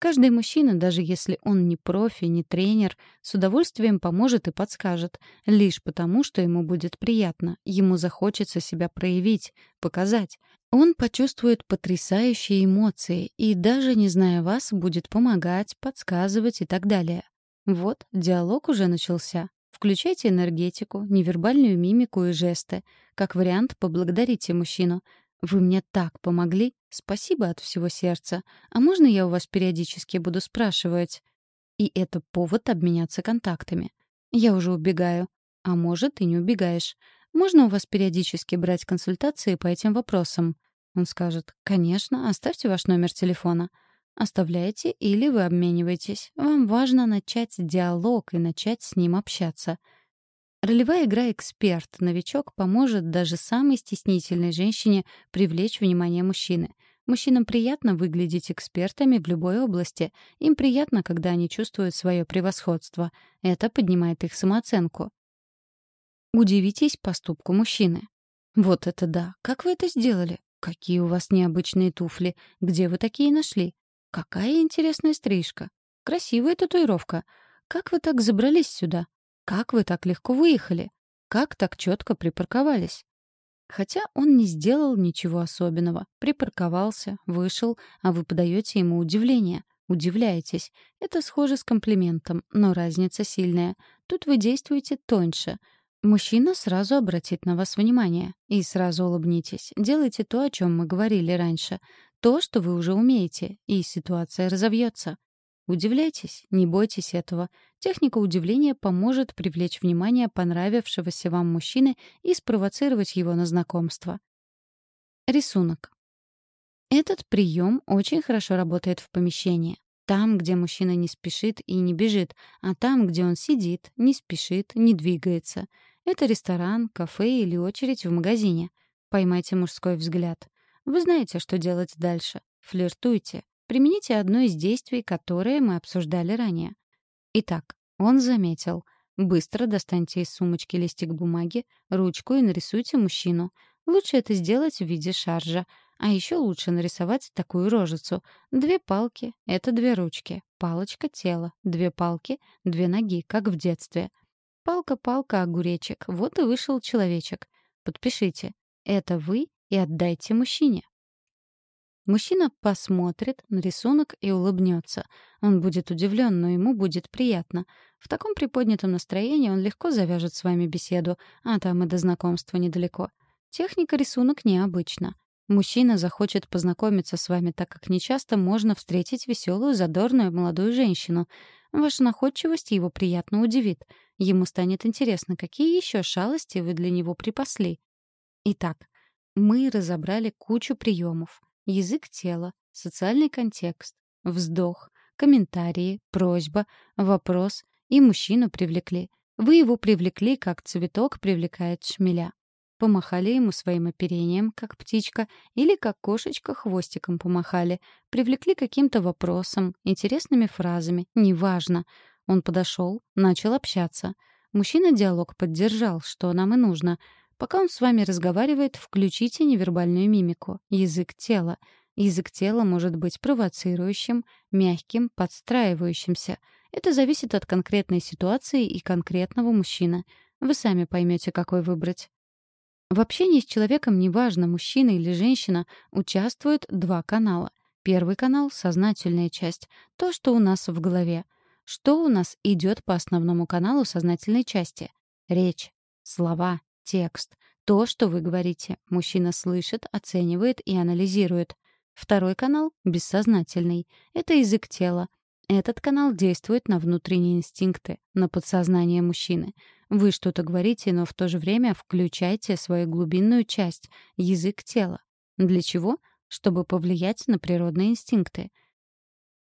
Каждый мужчина, даже если он не профи, не тренер, с удовольствием поможет и подскажет, лишь потому, что ему будет приятно, ему захочется себя проявить, показать. Он почувствует потрясающие эмоции и, даже не зная вас, будет помогать, подсказывать и так далее. Вот, диалог уже начался. Включайте энергетику, невербальную мимику и жесты. Как вариант, поблагодарите мужчину. Вы мне так помогли. Спасибо от всего сердца. А можно я у вас периодически буду спрашивать? И это повод обменяться контактами. Я уже убегаю. А может, и не убегаешь. Можно у вас периодически брать консультации по этим вопросам? Он скажет, конечно, оставьте ваш номер телефона. Оставляете или вы обмениваетесь. Вам важно начать диалог и начать с ним общаться. Ролевая игра «Эксперт», новичок поможет даже самой стеснительной женщине привлечь внимание мужчины. Мужчинам приятно выглядеть экспертами в любой области. Им приятно, когда они чувствуют свое превосходство. Это поднимает их самооценку. Удивитесь поступку мужчины. Вот это да! Как вы это сделали? Какие у вас необычные туфли? Где вы такие нашли? Какая интересная стрижка. Красивая татуировка. Как вы так забрались сюда? Как вы так легко выехали? Как так четко припарковались? Хотя он не сделал ничего особенного. Припарковался, вышел, а вы подаете ему удивление. удивляетесь. Это схоже с комплиментом, но разница сильная. Тут вы действуете тоньше. Мужчина сразу обратит на вас внимание. И сразу улыбнитесь. Делайте то, о чем мы говорили раньше. То, что вы уже умеете, и ситуация разовьется. Удивляйтесь, не бойтесь этого. Техника удивления поможет привлечь внимание понравившегося вам мужчины и спровоцировать его на знакомство. Рисунок. Этот прием очень хорошо работает в помещении. Там, где мужчина не спешит и не бежит, а там, где он сидит, не спешит, не двигается. Это ресторан, кафе или очередь в магазине. Поймайте мужской взгляд. Вы знаете, что делать дальше. Флиртуйте. Примените одно из действий, которые мы обсуждали ранее. Итак, он заметил. Быстро достаньте из сумочки листик бумаги, ручку и нарисуйте мужчину. Лучше это сделать в виде шаржа. А еще лучше нарисовать такую рожицу. Две палки — это две ручки. Палочка — тело. Две палки — две ноги, как в детстве. Палка-палка, огуречек. Вот и вышел человечек. Подпишите. Это вы и отдайте мужчине. Мужчина посмотрит на рисунок и улыбнется. Он будет удивлен, но ему будет приятно. В таком приподнятом настроении он легко завяжет с вами беседу, а там и до знакомства недалеко. Техника рисунок необычна. Мужчина захочет познакомиться с вами, так как нечасто можно встретить веселую, задорную молодую женщину. Ваша находчивость его приятно удивит. Ему станет интересно, какие еще шалости вы для него припасли. Итак, мы разобрали кучу приемов. Язык тела, социальный контекст, вздох, комментарии, просьба, вопрос и мужчину привлекли. Вы его привлекли, как цветок привлекает шмеля. Помахали ему своим оперением, как птичка, или как кошечка хвостиком помахали. Привлекли каким-то вопросом, интересными фразами, неважно. Он подошел, начал общаться. Мужчина диалог поддержал, что нам и нужно. Пока он с вами разговаривает, включите невербальную мимику, язык тела. Язык тела может быть провоцирующим, мягким, подстраивающимся. Это зависит от конкретной ситуации и конкретного мужчины. Вы сами поймете, какой выбрать. В общении с человеком, неважно, мужчина или женщина, участвуют два канала. Первый канал — сознательная часть, то, что у нас в голове. Что у нас идет по основному каналу сознательной части? Речь, слова, текст. То, что вы говорите. Мужчина слышит, оценивает и анализирует. Второй канал — бессознательный. Это язык тела. Этот канал действует на внутренние инстинкты, на подсознание мужчины. Вы что-то говорите, но в то же время включайте свою глубинную часть — язык тела. Для чего? Чтобы повлиять на природные инстинкты.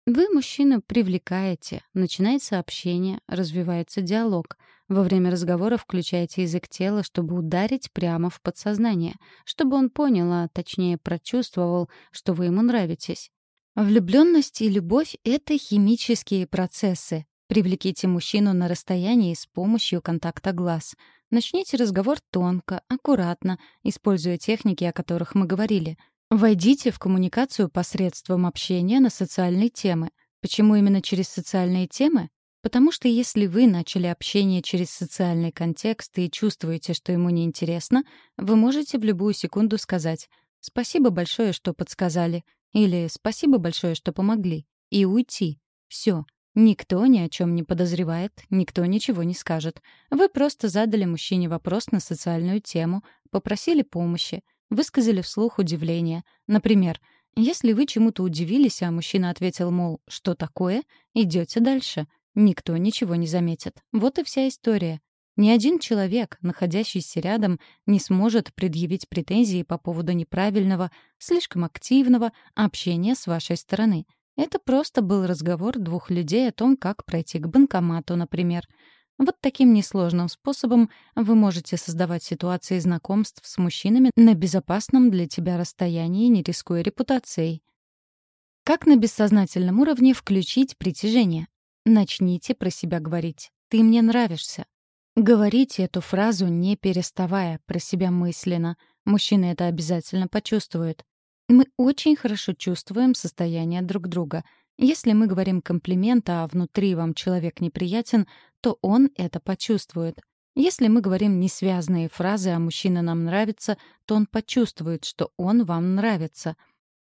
Вы мужчину привлекаете, начинается общение, развивается диалог. Во время разговора включайте язык тела, чтобы ударить прямо в подсознание, чтобы он понял, а точнее прочувствовал, что вы ему нравитесь. Влюбленность и любовь — это химические процессы, Привлеките мужчину на расстоянии с помощью контакта глаз. Начните разговор тонко, аккуратно, используя техники, о которых мы говорили. Войдите в коммуникацию посредством общения на социальные темы. Почему именно через социальные темы? Потому что если вы начали общение через социальный контекст и чувствуете, что ему неинтересно, вы можете в любую секунду сказать «Спасибо большое, что подсказали» или «Спасибо большое, что помогли» и уйти. Все. Никто ни о чем не подозревает, никто ничего не скажет. Вы просто задали мужчине вопрос на социальную тему, попросили помощи, высказали вслух удивление. Например, если вы чему-то удивились, а мужчина ответил, мол, что такое, идете дальше. Никто ничего не заметит. Вот и вся история. Ни один человек, находящийся рядом, не сможет предъявить претензии по поводу неправильного, слишком активного общения с вашей стороны. Это просто был разговор двух людей о том, как пройти к банкомату, например. Вот таким несложным способом вы можете создавать ситуации знакомств с мужчинами на безопасном для тебя расстоянии, не рискуя репутацией. Как на бессознательном уровне включить притяжение? Начните про себя говорить «ты мне нравишься». Говорите эту фразу, не переставая, про себя мысленно. Мужчина это обязательно почувствует. Мы очень хорошо чувствуем состояние друг друга. Если мы говорим комплимент, а внутри вам человек неприятен, то он это почувствует. Если мы говорим несвязные фразы, а мужчина нам нравится, то он почувствует, что он вам нравится.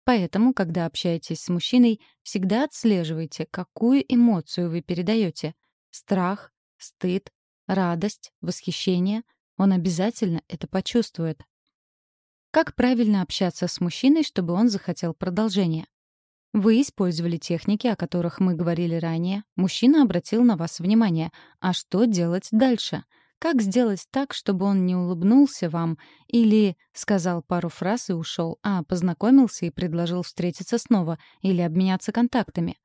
Поэтому, когда общаетесь с мужчиной, всегда отслеживайте, какую эмоцию вы передаете. Страх, стыд, радость, восхищение. Он обязательно это почувствует. Как правильно общаться с мужчиной, чтобы он захотел продолжения? Вы использовали техники, о которых мы говорили ранее. Мужчина обратил на вас внимание. А что делать дальше? Как сделать так, чтобы он не улыбнулся вам или сказал пару фраз и ушел, а познакомился и предложил встретиться снова или обменяться контактами?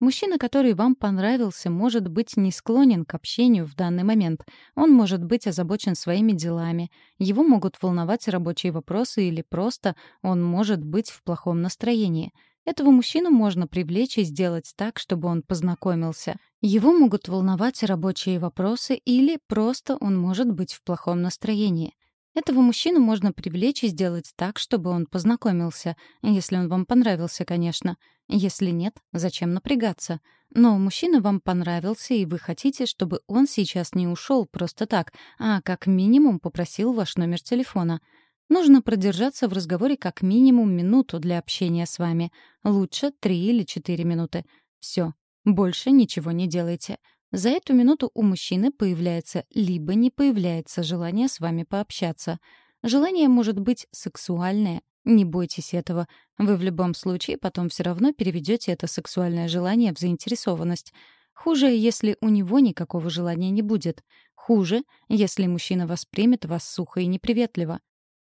Мужчина, который вам понравился, может быть не склонен к общению в данный момент. Он может быть озабочен своими делами. Его могут волновать рабочие вопросы или просто он может быть в плохом настроении. Этого мужчину можно привлечь и сделать так, чтобы он познакомился. Его могут волновать рабочие вопросы или просто он может быть в плохом настроении. Этого мужчину можно привлечь и сделать так, чтобы он познакомился, если он вам понравился, конечно. Если нет, зачем напрягаться? Но мужчина вам понравился, и вы хотите, чтобы он сейчас не ушел просто так, а как минимум попросил ваш номер телефона. Нужно продержаться в разговоре как минимум минуту для общения с вами. Лучше три или четыре минуты. Все. Больше ничего не делайте. За эту минуту у мужчины появляется либо не появляется желание с вами пообщаться. Желание может быть сексуальное. Не бойтесь этого. Вы в любом случае потом все равно переведете это сексуальное желание в заинтересованность. Хуже, если у него никакого желания не будет. Хуже, если мужчина воспримет вас сухо и неприветливо.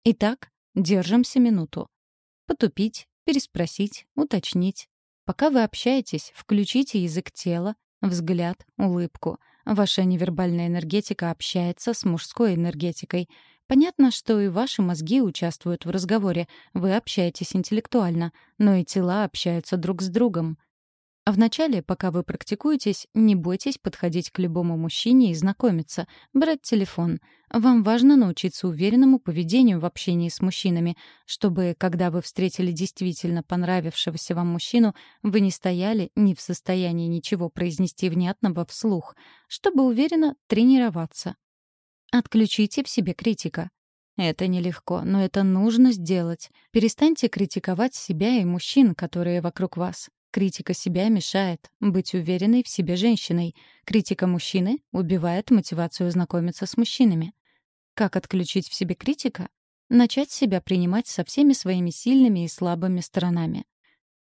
Итак, держимся минуту. Потупить, переспросить, уточнить. Пока вы общаетесь, включите язык тела, Взгляд, улыбку. Ваша невербальная энергетика общается с мужской энергетикой. Понятно, что и ваши мозги участвуют в разговоре. Вы общаетесь интеллектуально, но и тела общаются друг с другом. А вначале, пока вы практикуетесь, не бойтесь подходить к любому мужчине и знакомиться, брать телефон. Вам важно научиться уверенному поведению в общении с мужчинами, чтобы, когда вы встретили действительно понравившегося вам мужчину, вы не стояли не в состоянии ничего произнести внятного вслух, чтобы уверенно тренироваться. Отключите в себе критика. Это нелегко, но это нужно сделать. Перестаньте критиковать себя и мужчин, которые вокруг вас. Критика себя мешает быть уверенной в себе женщиной. Критика мужчины убивает мотивацию знакомиться с мужчинами. Как отключить в себе критика? Начать себя принимать со всеми своими сильными и слабыми сторонами.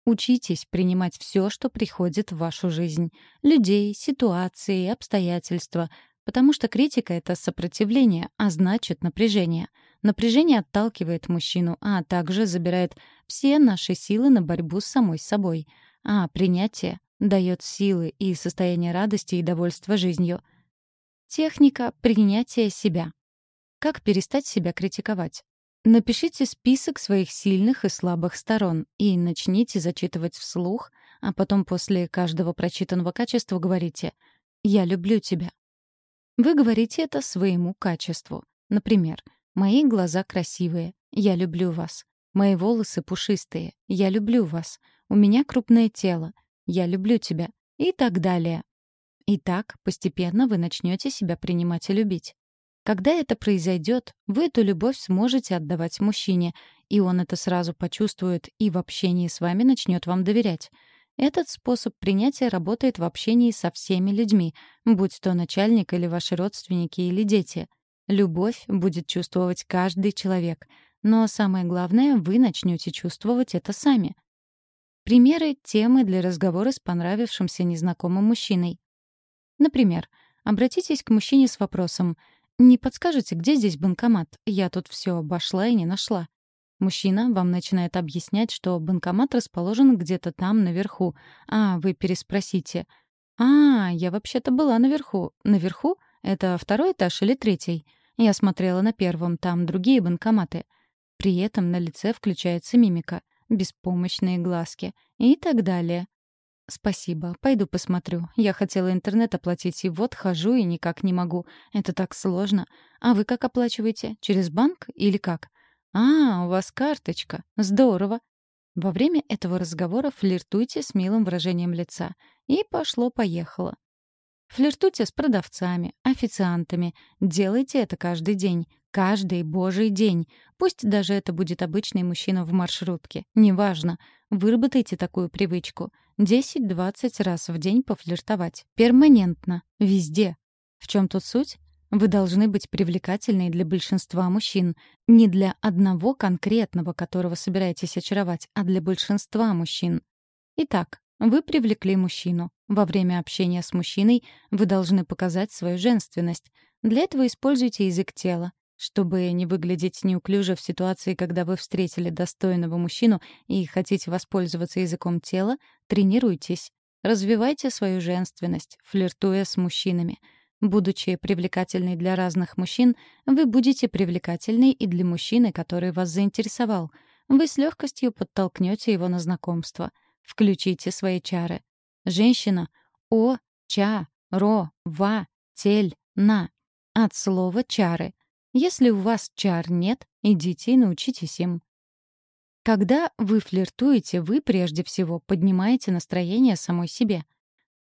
Учитесь принимать все, что приходит в вашу жизнь. Людей, ситуации, обстоятельства. Потому что критика — это сопротивление, а значит напряжение. Напряжение отталкивает мужчину, а также забирает все наши силы на борьбу с самой собой — а принятие дает силы и состояние радости и довольства жизнью. Техника принятия себя. Как перестать себя критиковать? Напишите список своих сильных и слабых сторон и начните зачитывать вслух, а потом после каждого прочитанного качества говорите «Я люблю тебя». Вы говорите это своему качеству. Например, «Мои глаза красивые. Я люблю вас. Мои волосы пушистые. Я люблю вас. У меня крупное тело. Я люблю тебя. И так далее. И так постепенно вы начнете себя принимать и любить. Когда это произойдет, вы эту любовь сможете отдавать мужчине, и он это сразу почувствует и в общении с вами начнет вам доверять. Этот способ принятия работает в общении со всеми людьми, будь то начальник или ваши родственники или дети. Любовь будет чувствовать каждый человек. Но самое главное, вы начнете чувствовать это сами. Примеры — темы для разговора с понравившимся незнакомым мужчиной. Например, обратитесь к мужчине с вопросом «Не подскажете, где здесь банкомат? Я тут все обошла и не нашла». Мужчина вам начинает объяснять, что банкомат расположен где-то там, наверху, а вы переспросите «А, я вообще-то была наверху. Наверху? Это второй этаж или третий?» Я смотрела на первом, там другие банкоматы. При этом на лице включается мимика — беспомощные глазки и так далее. «Спасибо, пойду посмотрю. Я хотела интернет оплатить, и вот хожу и никак не могу. Это так сложно. А вы как оплачиваете? Через банк или как? А, у вас карточка. Здорово». Во время этого разговора флиртуйте с милым выражением лица. И пошло-поехало. Флиртуйте с продавцами, официантами. Делайте это каждый день. Каждый божий день. Пусть даже это будет обычный мужчина в маршрутке. Неважно. Выработайте такую привычку. 10-20 раз в день пофлиртовать. Перманентно. Везде. В чем тут суть? Вы должны быть привлекательной для большинства мужчин. Не для одного конкретного, которого собираетесь очаровать, а для большинства мужчин. Итак, вы привлекли мужчину. Во время общения с мужчиной вы должны показать свою женственность. Для этого используйте язык тела. Чтобы не выглядеть неуклюже в ситуации, когда вы встретили достойного мужчину и хотите воспользоваться языком тела, тренируйтесь. Развивайте свою женственность, флиртуя с мужчинами. Будучи привлекательной для разных мужчин, вы будете привлекательной и для мужчины, который вас заинтересовал. Вы с легкостью подтолкнете его на знакомство. Включите свои чары. Женщина — о, ча, ро, ва, тель, на. От слова «чары». Если у вас чар нет, идите и научитесь им. Когда вы флиртуете, вы прежде всего поднимаете настроение самой себе.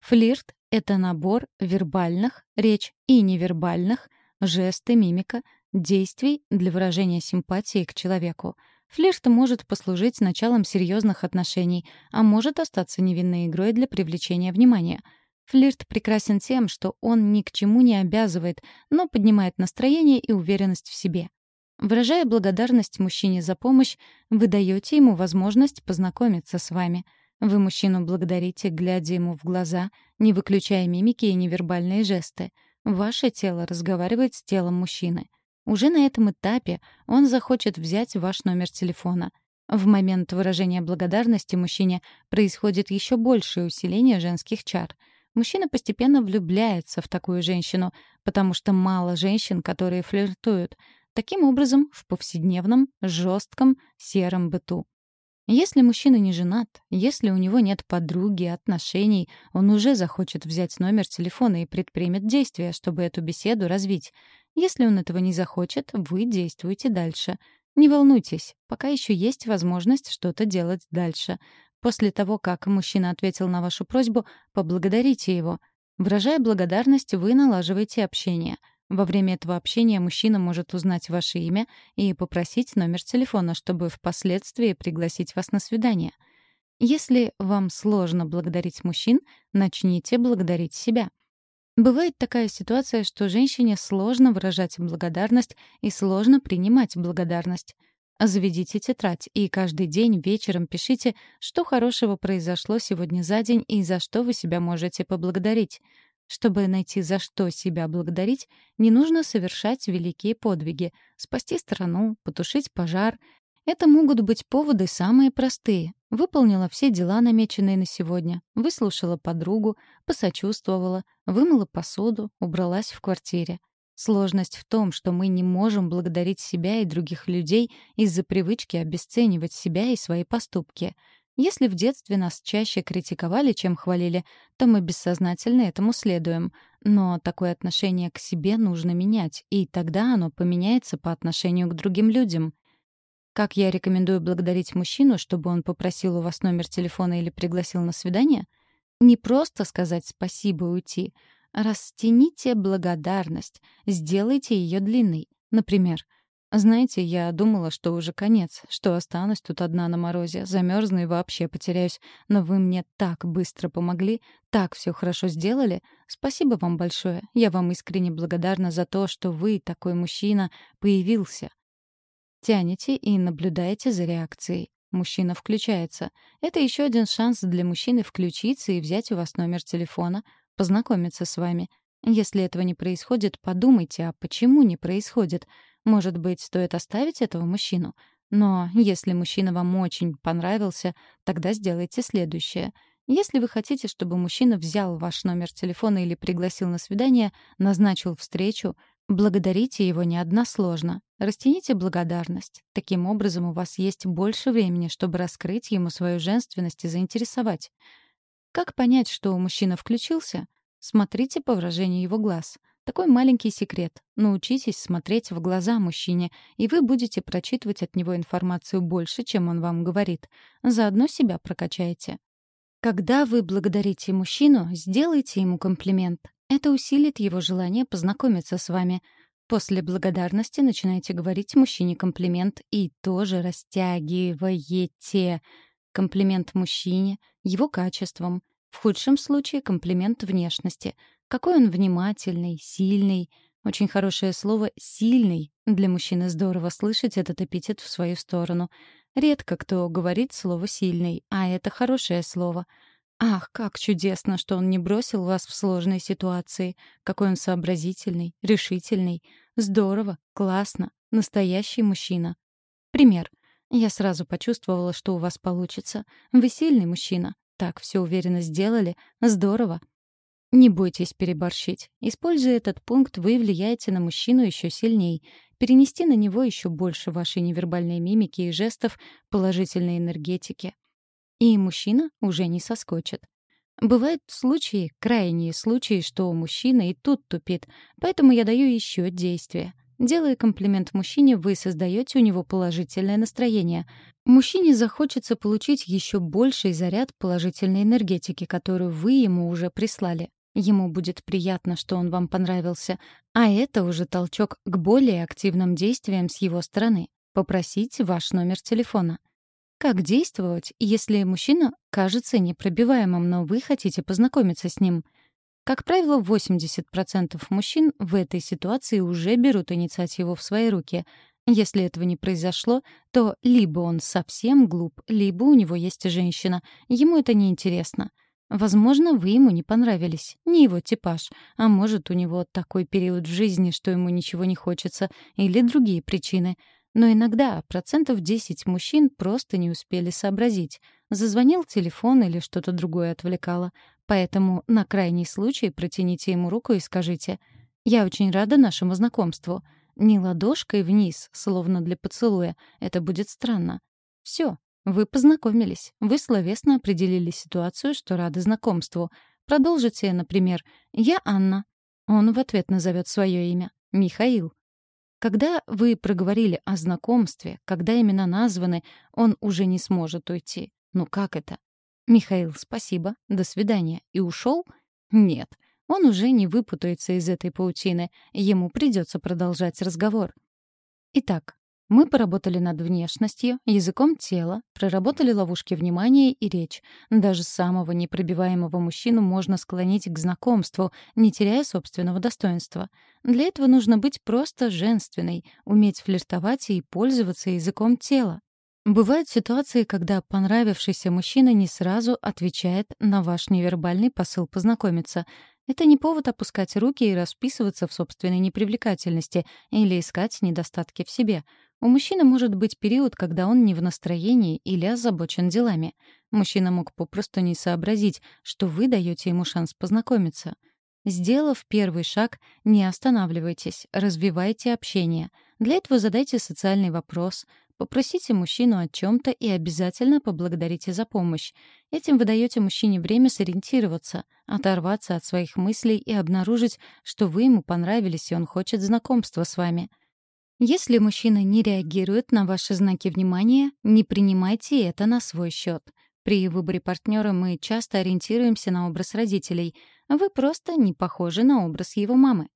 Флирт — это набор вербальных, речь и невербальных, жесты, мимика, действий для выражения симпатии к человеку. Флирт может послужить началом серьезных отношений, а может остаться невинной игрой для привлечения внимания — Флирт прекрасен тем, что он ни к чему не обязывает, но поднимает настроение и уверенность в себе. Выражая благодарность мужчине за помощь, вы даете ему возможность познакомиться с вами. Вы мужчину благодарите, глядя ему в глаза, не выключая мимики и невербальные жесты. Ваше тело разговаривает с телом мужчины. Уже на этом этапе он захочет взять ваш номер телефона. В момент выражения благодарности мужчине происходит еще большее усиление женских чар — Мужчина постепенно влюбляется в такую женщину, потому что мало женщин, которые флиртуют. Таким образом, в повседневном, жестком, сером быту. Если мужчина не женат, если у него нет подруги, отношений, он уже захочет взять номер телефона и предпримет действия, чтобы эту беседу развить. Если он этого не захочет, вы действуете дальше. Не волнуйтесь, пока еще есть возможность что-то делать дальше. После того, как мужчина ответил на вашу просьбу, поблагодарите его. Выражая благодарность, вы налаживаете общение. Во время этого общения мужчина может узнать ваше имя и попросить номер телефона, чтобы впоследствии пригласить вас на свидание. Если вам сложно благодарить мужчин, начните благодарить себя. Бывает такая ситуация, что женщине сложно выражать благодарность и сложно принимать благодарность. Заведите тетрадь и каждый день вечером пишите, что хорошего произошло сегодня за день и за что вы себя можете поблагодарить. Чтобы найти за что себя благодарить, не нужно совершать великие подвиги, спасти страну, потушить пожар. Это могут быть поводы самые простые. Выполнила все дела, намеченные на сегодня, выслушала подругу, посочувствовала, вымыла посуду, убралась в квартире. Сложность в том, что мы не можем благодарить себя и других людей из-за привычки обесценивать себя и свои поступки. Если в детстве нас чаще критиковали, чем хвалили, то мы бессознательно этому следуем. Но такое отношение к себе нужно менять, и тогда оно поменяется по отношению к другим людям. Как я рекомендую благодарить мужчину, чтобы он попросил у вас номер телефона или пригласил на свидание? Не просто сказать «спасибо» и уйти — Растяните благодарность, сделайте ее длинной. Например, знаете, я думала, что уже конец, что останусь тут одна на морозе, замерзну и вообще потеряюсь. Но вы мне так быстро помогли, так все хорошо сделали. Спасибо вам большое. Я вам искренне благодарна за то, что вы, такой мужчина, появился. Тянете и наблюдаете за реакцией. Мужчина включается. Это еще один шанс для мужчины включиться и взять у вас номер телефона, познакомиться с вами. Если этого не происходит, подумайте, а почему не происходит? Может быть, стоит оставить этого мужчину? Но если мужчина вам очень понравился, тогда сделайте следующее. Если вы хотите, чтобы мужчина взял ваш номер телефона или пригласил на свидание, назначил встречу, благодарите его не односложно. Растяните благодарность. Таким образом, у вас есть больше времени, чтобы раскрыть ему свою женственность и заинтересовать. Как понять, что мужчина включился? Смотрите по выражению его глаз. Такой маленький секрет. Научитесь смотреть в глаза мужчине, и вы будете прочитывать от него информацию больше, чем он вам говорит. Заодно себя прокачаете. Когда вы благодарите мужчину, сделайте ему комплимент. Это усилит его желание познакомиться с вами. После благодарности начинайте говорить мужчине комплимент и тоже растягиваете комплимент мужчине, его качествам, в худшем случае комплимент внешности. Какой он внимательный, сильный. Очень хорошее слово «сильный». Для мужчины здорово слышать этот эпитет в свою сторону. Редко кто говорит слово «сильный», а это хорошее слово — Ах, как чудесно, что он не бросил вас в сложной ситуации. Какой он сообразительный, решительный. Здорово, классно, настоящий мужчина. Пример. Я сразу почувствовала, что у вас получится. Вы сильный мужчина. Так все уверенно сделали. Здорово. Не бойтесь переборщить. Используя этот пункт, вы влияете на мужчину еще сильней. Перенести на него еще больше вашей невербальной мимики и жестов, положительной энергетики. И мужчина уже не соскочит. Бывают случаи, крайние случаи, что мужчина и тут тупит, поэтому я даю еще действие. Делая комплимент мужчине, вы создаете у него положительное настроение. Мужчине захочется получить еще больший заряд положительной энергетики, которую вы ему уже прислали. Ему будет приятно, что он вам понравился, а это уже толчок к более активным действиям с его стороны. Попросить ваш номер телефона. Как действовать, если мужчина кажется непробиваемым, но вы хотите познакомиться с ним? Как правило, 80% мужчин в этой ситуации уже берут инициативу в свои руки. Если этого не произошло, то либо он совсем глуп, либо у него есть женщина. Ему это не интересно. Возможно, вы ему не понравились, не его типаж, а может, у него такой период в жизни, что ему ничего не хочется, или другие причины — но иногда процентов 10 мужчин просто не успели сообразить. Зазвонил телефон или что-то другое отвлекало. Поэтому на крайний случай протяните ему руку и скажите «Я очень рада нашему знакомству». Не ладошкой вниз, словно для поцелуя. Это будет странно. Все, вы познакомились. Вы словесно определили ситуацию, что рады знакомству. Продолжите, например, «Я Анна». Он в ответ назовет свое имя. Михаил. Когда вы проговорили о знакомстве, когда имена названы, он уже не сможет уйти. Ну как это? Михаил, спасибо, до свидания. И ушел? Нет. Он уже не выпутается из этой паутины. Ему придется продолжать разговор. Итак, мы поработали над внешностью, языком тела, проработали ловушки внимания и речь. Даже самого непробиваемого мужчину можно склонить к знакомству, не теряя собственного достоинства. Для этого нужно быть просто женственной, уметь флиртовать и пользоваться языком тела. Бывают ситуации, когда понравившийся мужчина не сразу отвечает на ваш невербальный посыл познакомиться. Это не повод опускать руки и расписываться в собственной непривлекательности или искать недостатки в себе — у мужчины может быть период, когда он не в настроении или озабочен делами. Мужчина мог попросту не сообразить, что вы даете ему шанс познакомиться. Сделав первый шаг, не останавливайтесь, развивайте общение. Для этого задайте социальный вопрос, попросите мужчину о чем-то и обязательно поблагодарите за помощь. Этим вы даете мужчине время сориентироваться, оторваться от своих мыслей и обнаружить, что вы ему понравились, и он хочет знакомства с вами — если мужчина не реагирует на ваши знаки внимания, не принимайте это на свой счет. При выборе партнера мы часто ориентируемся на образ родителей. Вы просто не похожи на образ его мамы.